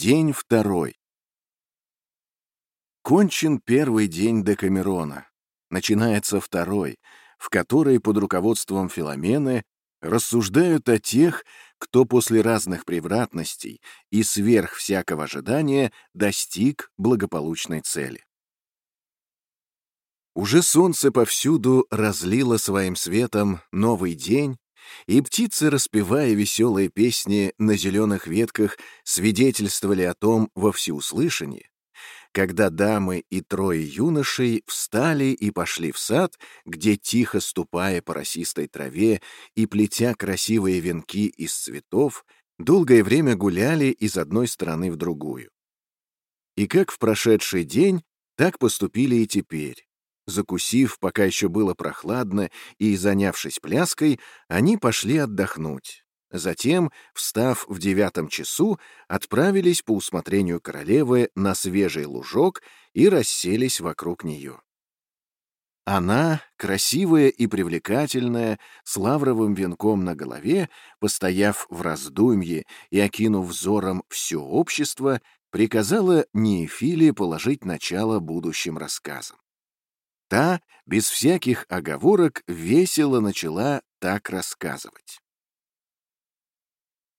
День второй. Кончен первый день Декамерона. Начинается второй, в который под руководством Филомены рассуждают о тех, кто после разных превратностей и сверх всякого ожидания достиг благополучной цели. Уже солнце повсюду разлило своим светом новый день, и птицы, распевая веселые песни на зеленых ветках, свидетельствовали о том во всеуслышание, когда дамы и трое юношей встали и пошли в сад, где, тихо ступая по росистой траве и плетя красивые венки из цветов, долгое время гуляли из одной стороны в другую. И как в прошедший день, так поступили и теперь. Закусив, пока еще было прохладно, и занявшись пляской, они пошли отдохнуть. Затем, встав в девятом часу, отправились по усмотрению королевы на свежий лужок и расселись вокруг нее. Она, красивая и привлекательная, с лавровым венком на голове, постояв в раздумье и окинув взором все общество, приказала Неефиле положить начало будущим рассказам. Та, без всяких оговорок, весело начала так рассказывать.